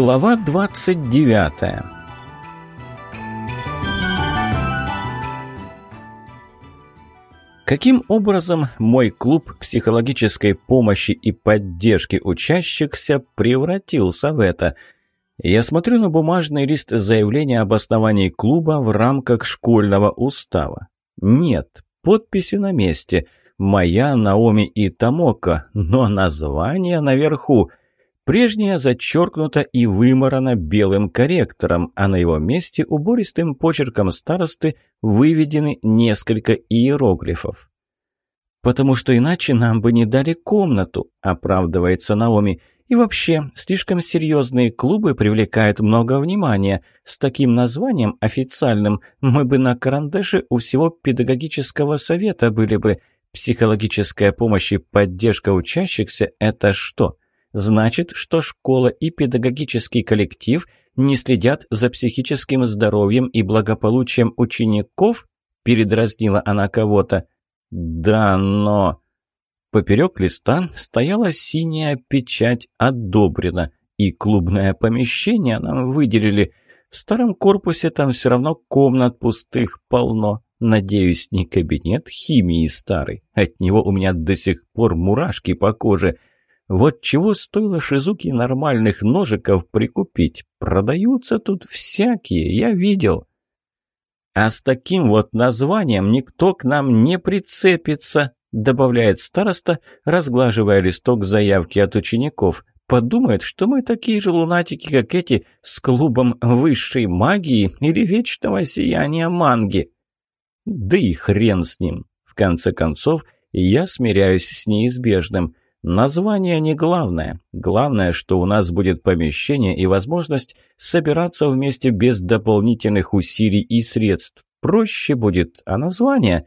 Глава 29 Каким образом мой клуб психологической помощи и поддержки учащихся превратился в это? Я смотрю на бумажный лист заявления об основании клуба в рамках школьного устава. Нет, подписи на месте. Моя, Наоми и Тамоко, но название наверху – Прежняя зачеркнута и вымарана белым корректором, а на его месте убористым почерком старосты выведены несколько иероглифов. «Потому что иначе нам бы не дали комнату», – оправдывается Наоми. «И вообще, слишком серьезные клубы привлекают много внимания. С таким названием официальным мы бы на карандаше у всего педагогического совета были бы. Психологическая помощь и поддержка учащихся – это что?» значит, что школа и педагогический коллектив не следят за психическим здоровьем и благополучием учеников? Передразнила она кого-то. Да, но... Поперек листа стояла синяя печать «Одобрено», и клубное помещение нам выделили. В старом корпусе там все равно комнат пустых полно. Надеюсь, не кабинет химии старый. От него у меня до сих пор мурашки по коже – вот чего стоило Шизуки нормальных ножиков прикупить. Продаются тут всякие, я видел. А с таким вот названием никто к нам не прицепится, добавляет староста, разглаживая листок заявки от учеников. Подумает, что мы такие же лунатики, как эти, с клубом высшей магии или вечного сияния манги. Да и хрен с ним. В конце концов, я смиряюсь с неизбежным. Название не главное. Главное, что у нас будет помещение и возможность собираться вместе без дополнительных усилий и средств. Проще будет, а название...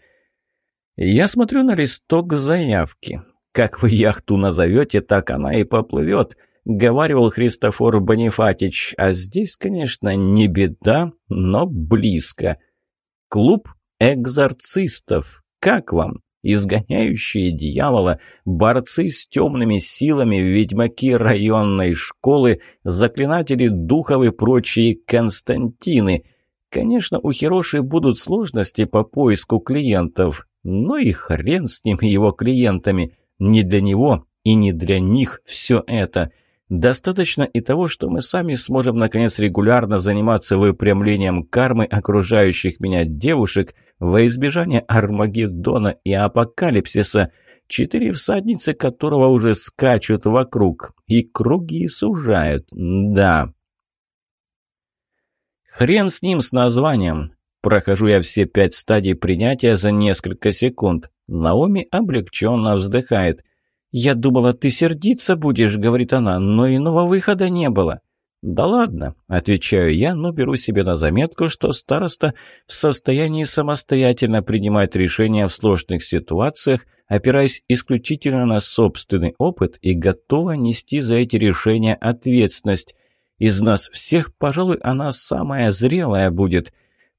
Я смотрю на листок заявки. Как вы яхту назовете, так она и поплывет, говаривал Христофор Бонифатич. А здесь, конечно, не беда, но близко. Клуб экзорцистов. Как вам? изгоняющие дьявола, борцы с темными силами, ведьмаки районной школы, заклинатели духов и прочие Константины. Конечно, у Хироши будут сложности по поиску клиентов, но и хрен с ним его клиентами. Не для него и не для них все это. Достаточно и того, что мы сами сможем наконец регулярно заниматься выпрямлением кармы окружающих меня девушек, во избежание Армагеддона и апокалипсиса – четыре всадницы которого уже скачут вокруг, и круги сужают, да. Хрен с ним, с названием. Прохожу я все пять стадий принятия за несколько секунд. Наоми облегченно вздыхает. «Я думала, ты сердиться будешь», — говорит она, — «но иного выхода не было». «Да ладно», — отвечаю я, но беру себе на заметку, что староста в состоянии самостоятельно принимать решения в сложных ситуациях, опираясь исключительно на собственный опыт и готова нести за эти решения ответственность. Из нас всех, пожалуй, она самая зрелая будет.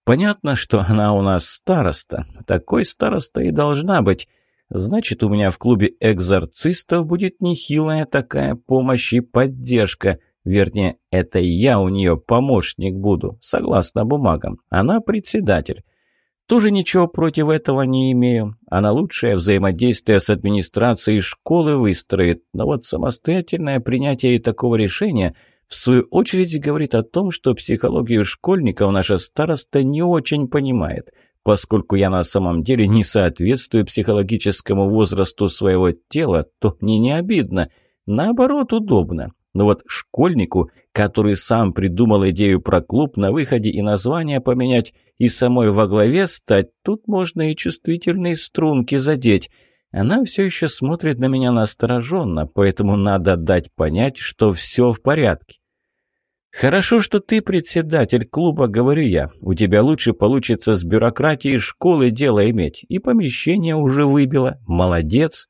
Понятно, что она у нас староста. Такой староста и должна быть. Значит, у меня в клубе экзорцистов будет нехилая такая помощь и поддержка — Вернее, это я у нее помощник буду, согласно бумагам. Она председатель. Тоже ничего против этого не имею. Она лучшее взаимодействие с администрацией школы выстроит. Но вот самостоятельное принятие такого решения, в свою очередь, говорит о том, что психологию школьников наша староста не очень понимает, поскольку я на самом деле не соответствую психологическому возрасту своего тела, то мне не обидно. Наоборот, удобно. Но вот школьнику, который сам придумал идею про клуб на выходе и название поменять, и самой во главе стать, тут можно и чувствительные струнки задеть. Она все еще смотрит на меня настороженно, поэтому надо дать понять, что все в порядке. «Хорошо, что ты председатель клуба, говорю я. У тебя лучше получится с бюрократией школы дело иметь. И помещение уже выбило. Молодец!»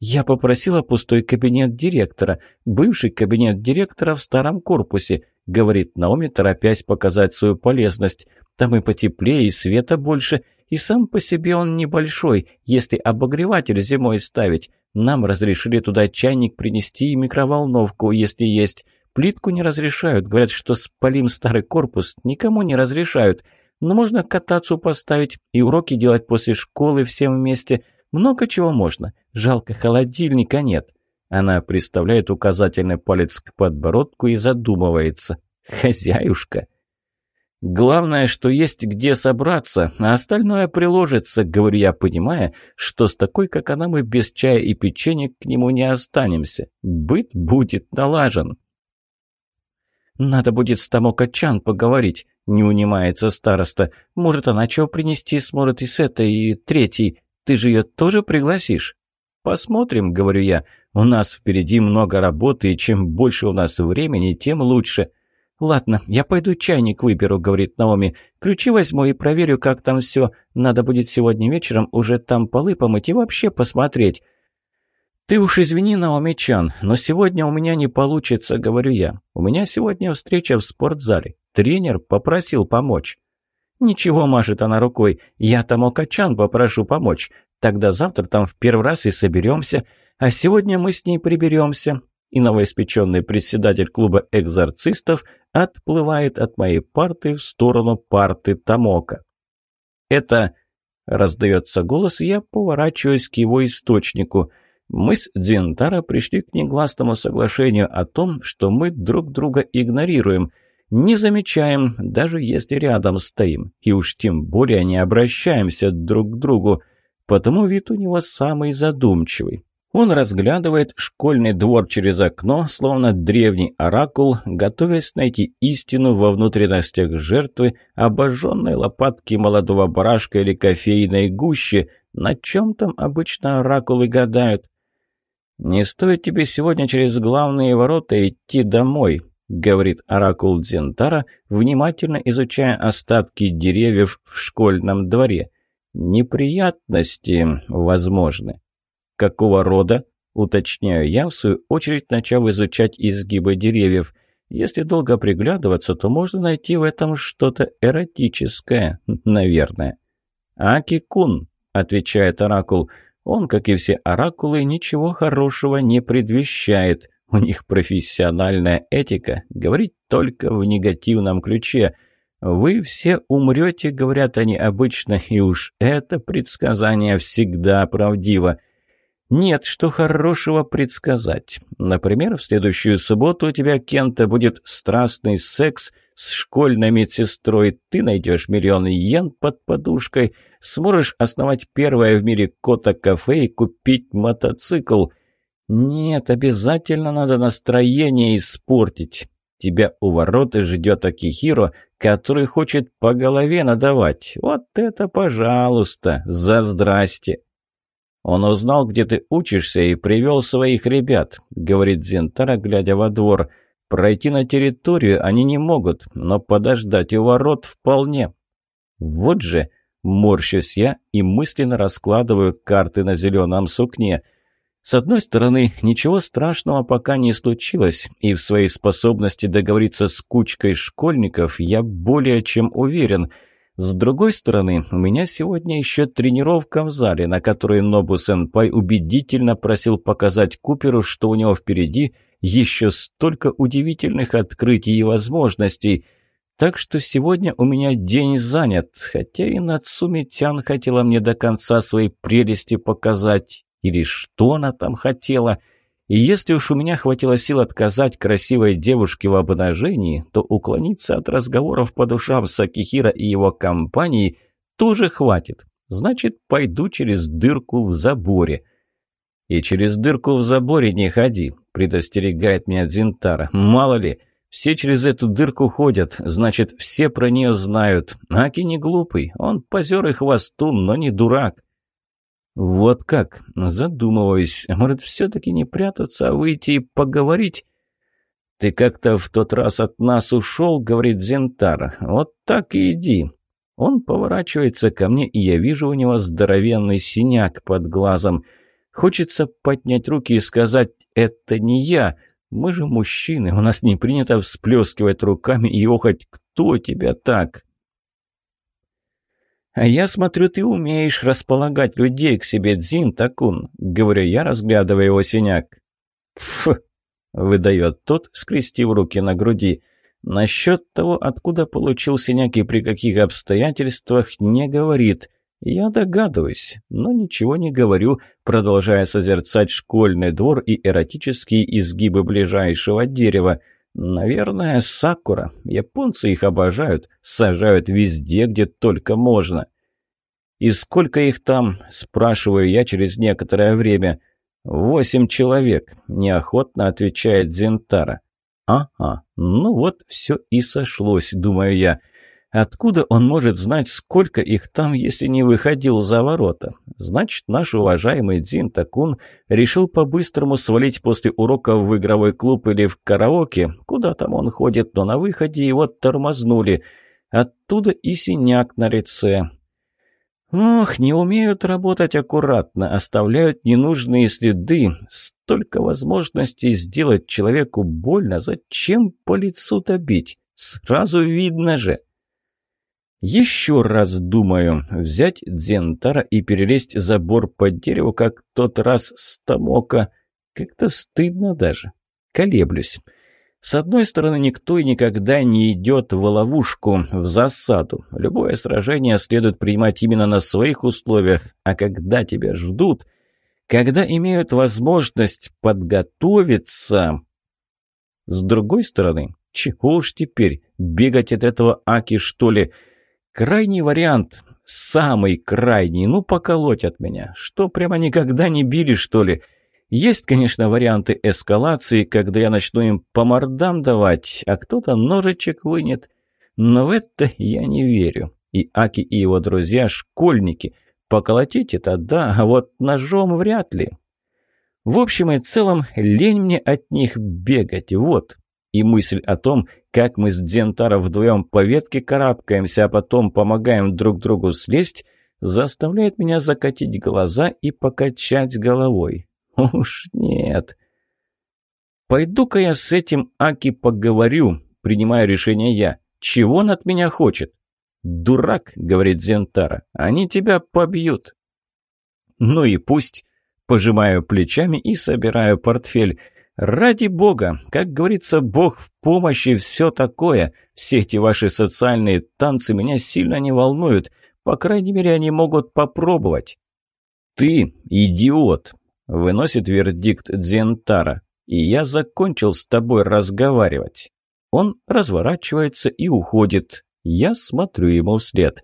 Я попросила пустой кабинет директора, бывший кабинет директора в старом корпусе, говорит Наоми, торопясь показать свою полезность. Там и потеплее, и света больше, и сам по себе он небольшой, если обогреватель зимой ставить. Нам разрешили туда чайник принести и микроволновку, если есть. Плитку не разрешают, говорят, что спалим старый корпус, никому не разрешают. Но можно кататься поставить и уроки делать после школы всем вместе – много чего можно. Жалко, холодильника нет. Она приставляет указательный палец к подбородку и задумывается. Хозяюшка. Главное, что есть где собраться, а остальное приложится, говорю я, понимая, что с такой, как она, мы без чая и печенья к нему не останемся. Быт будет налажен. «Надо будет с Тамокачан поговорить», — не унимается староста. «Может, она чего принести сможет и с этой, и третьей. Ты же ее тоже пригласишь?» «Посмотрим», — говорю я. «У нас впереди много работы, и чем больше у нас времени, тем лучше». «Ладно, я пойду чайник выберу», — говорит Наоми. «Ключи возьму и проверю, как там все. Надо будет сегодня вечером уже там полы помыть и вообще посмотреть». «Ты уж извини, Наоми Чан, но сегодня у меня не получится», — говорю я. «У меня сегодня встреча в спортзале. Тренер попросил помочь». «Ничего, машет она рукой. Я там Окачан попрошу помочь. Тогда завтра там в первый раз и соберемся. А сегодня мы с ней приберемся». И новоиспеченный председатель клуба экзорцистов отплывает от моей парты в сторону парты Тамока. «Это...» — раздается голос, и я поворачиваюсь к его источнику. Мы с Дзинтара пришли к негласному соглашению о том, что мы друг друга игнорируем — не замечаем, даже если рядом стоим, и уж тем более не обращаемся друг к другу, потому вид у него самый задумчивый. Он разглядывает школьный двор через окно, словно древний оракул, готовясь найти истину во внутренностях жертвы, обожженной лопатки молодого барашка или кофейной гущи, на чем там обычно оракулы гадают. «Не стоит тебе сегодня через главные ворота идти домой», говорит оракул Дзентара, внимательно изучая остатки деревьев в школьном дворе. Неприятности возможны. Какого рода? Уточняю я, в свою очередь начав изучать изгибы деревьев. Если долго приглядываться, то можно найти в этом что-то эротическое, наверное. «Аки-кун», — отвечает оракул, — «он, как и все оракулы, ничего хорошего не предвещает». У них профессиональная этика, говорить только в негативном ключе. «Вы все умрете», — говорят они обычно, и уж это предсказание всегда правдиво. Нет, что хорошего предсказать. Например, в следующую субботу у тебя, Кента, будет страстный секс с школьной медсестрой. Ты найдешь миллион йен под подушкой, сможешь основать первое в мире кота-кафе и купить мотоцикл — «Нет, обязательно надо настроение испортить. Тебя у ворот ждет Акихиро, который хочет по голове надавать. Вот это пожалуйста, за здрасте!» «Он узнал, где ты учишься, и привел своих ребят», — говорит Зентара, глядя во двор. «Пройти на территорию они не могут, но подождать у ворот вполне». «Вот же!» — морщусь я и мысленно раскладываю карты на зеленом сукне — с одной стороны, ничего страшного пока не случилось, и в своей способности договориться с кучкой школьников я более чем уверен. С другой стороны, у меня сегодня еще тренировка в зале, на которой Нобу-сенпай убедительно просил показать Куперу, что у него впереди еще столько удивительных открытий и возможностей. Так что сегодня у меня день занят, хотя и Нацуми Тян хотела мне до конца свои прелести показать или что она там хотела? И если уж у меня хватило сил отказать красивой девушке в обнажении, то уклониться от разговоров по душам Сакихира и его компании тоже хватит. Значит, пойду через дырку в заборе. И через дырку в заборе не ходи, предостерегает меня Дзинтара. Мало ли, все через эту дырку ходят, значит, все про нее знают. Аки не глупый, он позер и хвостун, но не дурак. «Вот как?» – задумываюсь. «Может, все-таки не прятаться, а выйти и поговорить?» «Ты как-то в тот раз от нас ушел», — говорит Зентар. «Вот так и иди». Он поворачивается ко мне, и я вижу у него здоровенный синяк под глазом. Хочется поднять руки и сказать «это не я». Мы же мужчины, у нас не принято всплескивать руками и охать «кто тебя так?». А я смотрю, ты умеешь располагать людей к себе, Дзин Такун», — говорю я, разглядывая его синяк. «Пф!» — выдает тот, скрестив руки на груди. Насчет того, откуда получил синяк и при каких обстоятельствах, не говорит. Я догадываюсь, но ничего не говорю, продолжая созерцать школьный двор и эротические изгибы ближайшего дерева — «Наверное, сакура. Японцы их обожают. Сажают везде, где только можно». «И сколько их там?» – спрашиваю я через некоторое время. «Восемь человек», – неохотно отвечает Зентара. «Ага, ну вот все и сошлось», – думаю я. Откуда он может знать, сколько их там, если не выходил за ворота? Значит, наш уважаемый Дзин Такун решил по-быстрому свалить после урока в игровой клуб или в караоке. Куда там он ходит, но на выходе его тормознули. Оттуда и синяк на лице. Ох, не умеют работать аккуратно, оставляют ненужные следы. Столько возможностей сделать человеку больно, зачем по лицу-то бить? Сразу видно же. Еще раз думаю, взять Дзентара и перелезть забор под дерево, как тот раз с Томока. Как-то стыдно даже. Колеблюсь. С одной стороны, никто и никогда не идет в ловушку, в засаду. Любое сражение следует принимать именно на своих условиях, а когда тебя ждут, когда имеют возможность подготовиться. С другой стороны, чего уж теперь, бегать от этого Аки, что ли, — Крайний вариант, самый крайний, ну поколоть от меня. Что, прямо никогда не били, что ли? Есть, конечно, варианты эскалации, когда я начну им по мордам давать, а кто-то ножичек вынет. Но в это я не верю. И Аки, и его друзья – школьники. Поколотить это – да, а вот ножом вряд ли. В общем и целом, лень мне от них бегать, вот. И мысль о том, как мы с Дзентара вдвоем по ветке карабкаемся, а потом помогаем друг другу слезть, заставляет меня закатить глаза и покачать головой. Уж нет. Пойду-ка я с этим Аки поговорю, принимаю решение я. Чего он от меня хочет? «Дурак», — говорит Зентара, — «они тебя побьют». «Ну и пусть». Пожимаю плечами и собираю портфель. Ради бога, как говорится, бог в помощи, все такое. Все эти ваши социальные танцы меня сильно не волнуют. По крайней мере, они могут попробовать. Ты идиот, выносит вердикт Дзентара. И я закончил с тобой разговаривать. Он разворачивается и уходит. Я смотрю ему вслед.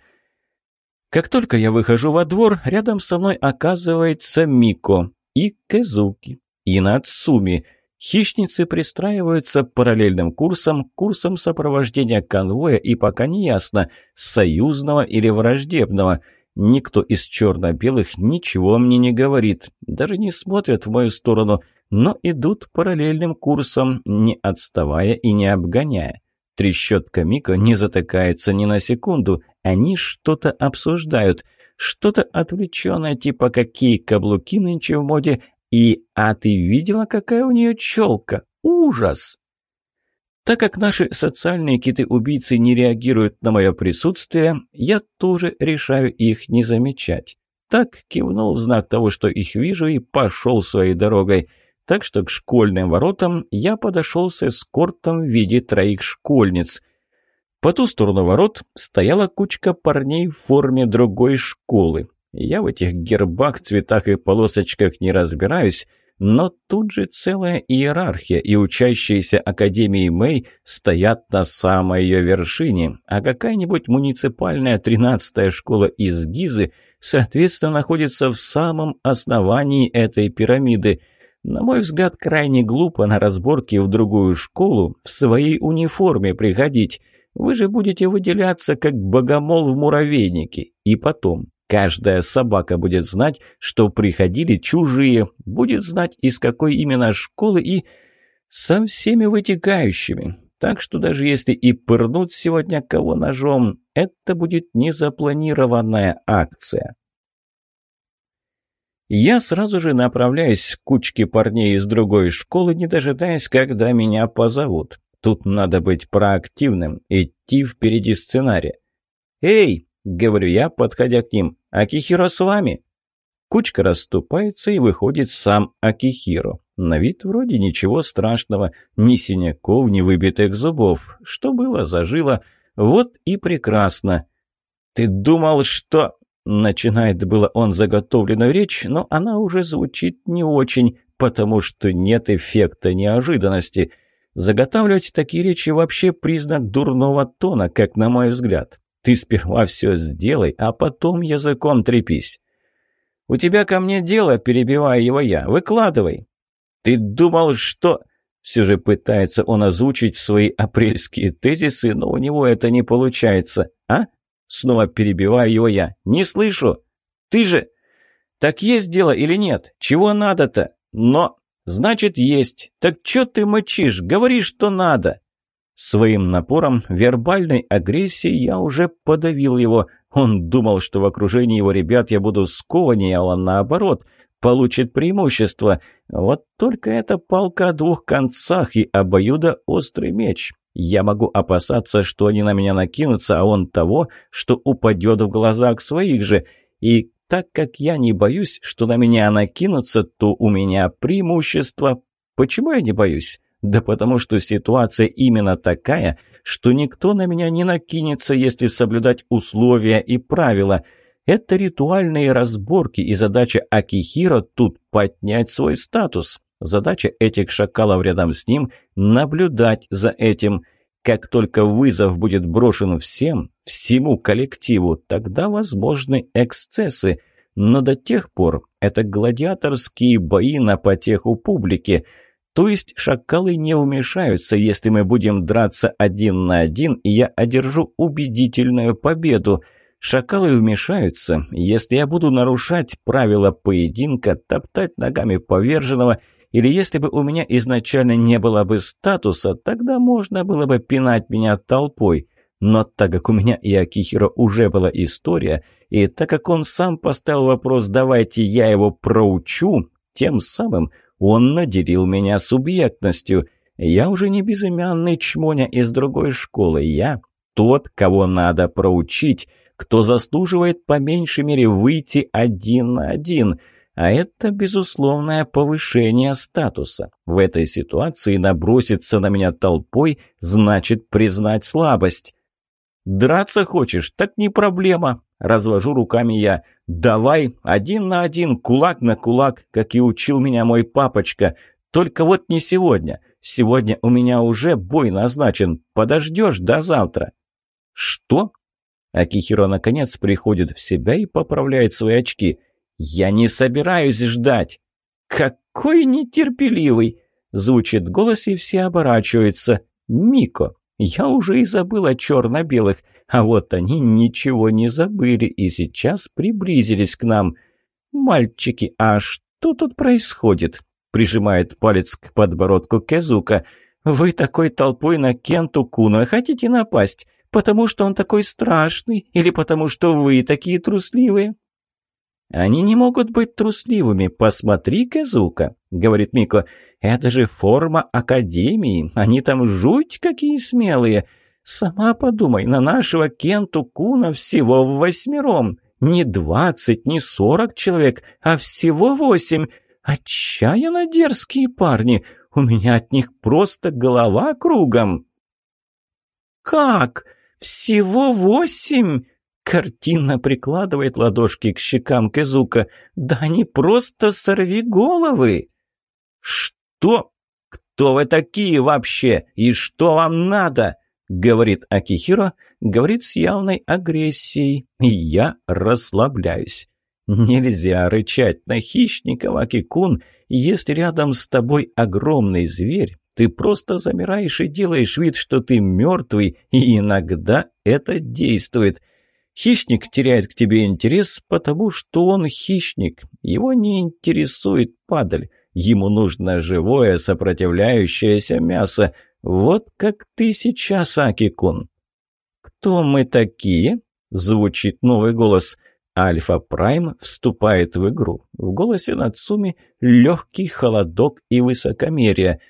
Как только я выхожу во двор, рядом со мной оказывается Мико и Кэзуки, и Нацуми – Хищницы пристраиваются параллельным курсом, курсом сопровождения конвоя и пока не ясно, союзного или враждебного. Никто из черно-белых ничего мне не говорит, даже не смотрят в мою сторону, но идут параллельным курсом, не отставая и не обгоняя. Трещотка Мика не затыкается ни на секунду, они что-то обсуждают – что-то отвлеченное, типа какие каблуки нынче в моде, и, а ты видела, какая у нее челка? Ужас! Так как наши социальные киты-убийцы не реагируют на мое присутствие, я тоже решаю их не замечать. Так кивнул в знак того, что их вижу, и пошел своей дорогой. Так что к школьным воротам я подошел с эскортом в виде троих школьниц. По ту сторону ворот стояла кучка парней в форме другой школы. Я в этих гербах, цветах и полосочках не разбираюсь, но тут же целая иерархия, и учащиеся Академии Мэй стоят на самой ее вершине, а какая-нибудь муниципальная тринадцатая школа из Гизы, соответственно, находится в самом основании этой пирамиды. На мой взгляд, крайне глупо на разборки в другую школу в своей униформе приходить. Вы же будете выделяться, как богомол в муравейнике. И потом, Каждая собака будет знать, что приходили чужие, будет знать, из какой именно школы и со всеми вытекающими. Так что даже если и пырнут сегодня кого ножом, это будет незапланированная акция. Я сразу же направляюсь к кучке парней из другой школы, не дожидаясь, когда меня позовут. Тут надо быть проактивным, идти впереди сценария. «Эй, Говорю я, подходя к ним. «Акихиро с вами!» Кучка расступается и выходит сам Акихиро. На вид вроде ничего страшного, ни синяков, ни выбитых зубов. Что было, зажило. Вот и прекрасно. «Ты думал, что...» Начинает было он заготовленную речь, но она уже звучит не очень, потому что нет эффекта неожиданности. Заготавливать такие речи вообще признак дурного тона, как на мой взгляд. Ты сперва все сделай, а потом языком трепись. У тебя ко мне дело, перебивая его я. Выкладывай. Ты думал, что... Все же пытается он озвучить свои апрельские тезисы, но у него это не получается. А? Снова перебиваю его я. Не слышу. Ты же... Так есть дело или нет? Чего надо-то? Но... Значит, есть. Так что ты мочишь? Говори, что надо. Своим напором, вербальной агрессией я уже подавил его. Он думал, что в окружении его ребят я буду скованнее, а он наоборот получит преимущество. Вот только это палка о двух концах и обоюда острый меч. Я могу опасаться, что они на меня накинутся, а он того, что упадет в глазах своих же. И так как я не боюсь, что на меня накинутся, то у меня преимущество. Почему я не боюсь? Да потому что ситуация именно такая, что никто на меня не накинется, если соблюдать условия и правила. Это ритуальные разборки, и задача Акихира тут поднять свой статус. Задача этих шакалов рядом с ним – наблюдать за этим. Как только вызов будет брошен всем, всему коллективу, тогда возможны эксцессы. Но до тех пор это гладиаторские бои на потеху публики – то есть шакалы не вмешаются, если мы будем драться один на один, и я одержу убедительную победу. Шакалы вмешаются, если я буду нарушать правила поединка, топтать ногами поверженного, или если бы у меня изначально не было бы статуса, тогда можно было бы пинать меня толпой. Но так как у меня и Акихиро уже была история, и так как он сам поставил вопрос «давайте я его проучу», тем самым – он наделил меня субъектностью. Я уже не безымянный чмоня из другой школы. Я тот, кого надо проучить, кто заслуживает по меньшей мере выйти один на один. А это безусловное повышение статуса. В этой ситуации наброситься на меня толпой значит признать слабость. «Драться хочешь? Так не проблема», Развожу руками я. «Давай, один на один, кулак на кулак, как и учил меня мой папочка. Только вот не сегодня. Сегодня у меня уже бой назначен. Подождешь до завтра». «Что?» Акихиро наконец приходит в себя и поправляет свои очки. «Я не собираюсь ждать!» «Какой нетерпеливый!» Звучит голос, и все оборачиваются. «Мико! Я уже и забыл о черно-белых. А вот они ничего не забыли и сейчас приблизились к нам. «Мальчики, а что тут происходит?» — прижимает палец к подбородку Кезука. «Вы такой толпой на Кенту Куна хотите напасть? Потому что он такой страшный? Или потому что вы такие трусливые?» «Они не могут быть трусливыми, посмотри, Кезука, — говорит Мико. «Это же форма Академии, они там жуть какие смелые. Сама подумай, на нашего Кенту Куна всего восьмером. Не двадцать, не сорок человек, а всего восемь. Отчаянно дерзкие парни. У меня от них просто голова кругом. «Как? Всего восемь?» Картина прикладывает ладошки к щекам Кэзука. «Да они просто сорви головы!» «Что? Кто вы такие вообще? И что вам надо?» — говорит Акихиро, говорит с явной агрессией. «Я расслабляюсь. Нельзя рычать на хищников, Акикун. Если рядом с тобой огромный зверь, ты просто замираешь и делаешь вид, что ты мертвый, и иногда это действует». Хищник теряет к тебе интерес, потому что он хищник. Его не интересует падаль. Ему нужно живое, сопротивляющееся мясо. Вот как ты сейчас, Акикун. Кто мы такие? Звучит новый голос. Альфа Прайм вступает в игру. В голосе Нацуми легкий холодок и высокомерие.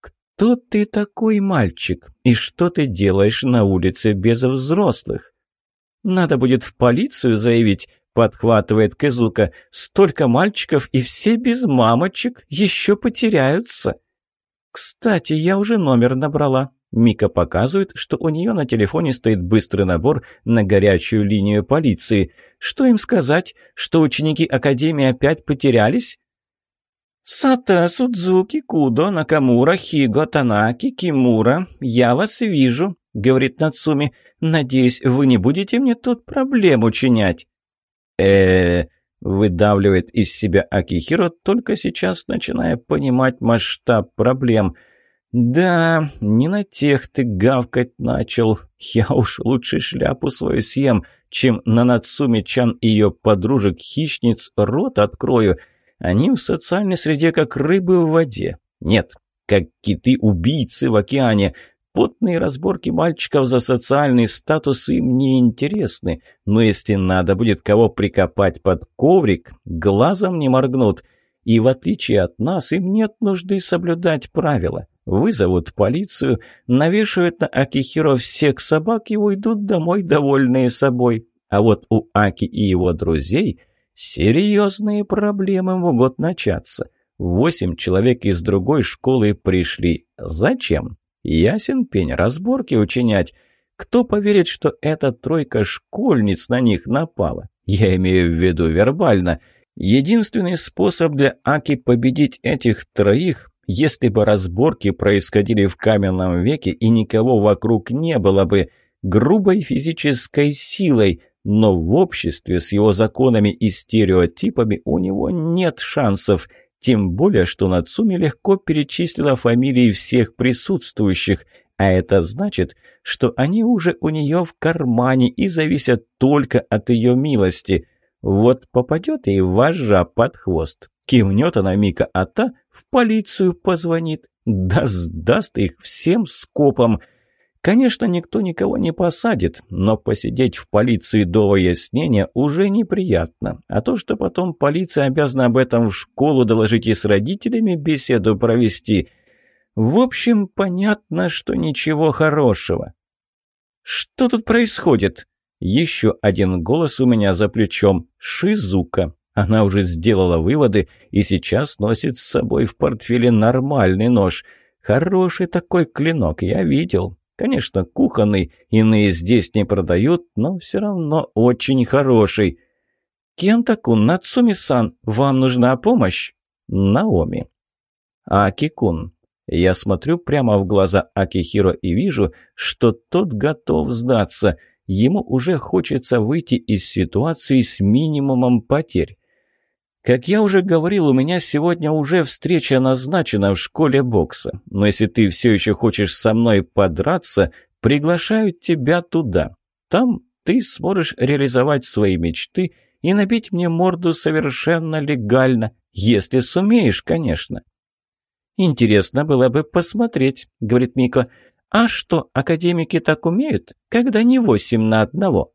Кто ты такой, мальчик? И что ты делаешь на улице без взрослых? Надо будет в полицию заявить, подхватывает Кызука. Столько мальчиков и все без мамочек еще потеряются. «Кстати, я уже номер набрала». Мика показывает, что у нее на телефоне стоит быстрый набор на горячую линию полиции. Что им сказать? Что ученики Академии опять потерялись? «Сата, Судзуки, Кудо, Накамура, Хиго, Танаки, Кимура, я вас вижу», — говорит Нацуми. «Надеюсь, вы не будете мне тут проблем учинять». «Э-э-э...» Выдавливает из себя Акихиро, только сейчас начиная понимать масштаб проблем. «Да, не на тех ты гавкать начал. Я уж лучше шляпу свою съем, чем на Нацуми-чан и ее подружек-хищниц рот открою. Они в социальной среде как рыбы в воде. Нет, как киты-убийцы в океане. Потные разборки мальчиков за социальный статус им не интересны, но если надо будет кого прикопать под коврик, глазом не моргнут. И в отличие от нас, им нет нужды соблюдать правила. Вызовут полицию, навешивают на Акихиро всех собак и уйдут домой довольные собой. А вот у Аки и его друзей серьезные проблемы могут начаться. Восемь человек из другой школы пришли. Зачем? Ясен пень, разборки учинять. Кто поверит, что эта тройка школьниц на них напала? Я имею в виду вербально. Единственный способ для Аки победить этих троих, если бы разборки происходили в каменном веке и никого вокруг не было бы, грубой физической силой, но в обществе с его законами и стереотипами у него нет шансов – тем более, что Нацуми легко перечислила фамилии всех присутствующих, а это значит, что они уже у нее в кармане и зависят только от ее милости. Вот попадет и вожа под хвост. Кивнет она Мика, а та в полицию позвонит. Да сдаст их всем скопом. Конечно, никто никого не посадит, но посидеть в полиции до выяснения уже неприятно. А то, что потом полиция обязана об этом в школу доложить и с родителями беседу провести. В общем, понятно, что ничего хорошего. «Что тут происходит?» Еще один голос у меня за плечом. «Шизука». Она уже сделала выводы и сейчас носит с собой в портфеле нормальный нож. Хороший такой клинок, я видел. Конечно, кухонный, иные здесь не продают, но все равно очень хороший. «Кентакун, Нацуми-сан, вам нужна помощь?» «Наоми». Акикун, Я смотрю прямо в глаза Акихиро и вижу, что тот готов сдаться. Ему уже хочется выйти из ситуации с минимумом потерь. Как я уже говорил, у меня сегодня уже встреча назначена в школе бокса. Но если ты все еще хочешь со мной подраться, приглашаю тебя туда. Там ты сможешь реализовать свои мечты и набить мне морду совершенно легально, если сумеешь, конечно. «Интересно было бы посмотреть», — говорит Мико. «А что, академики так умеют, когда не восемь на одного?»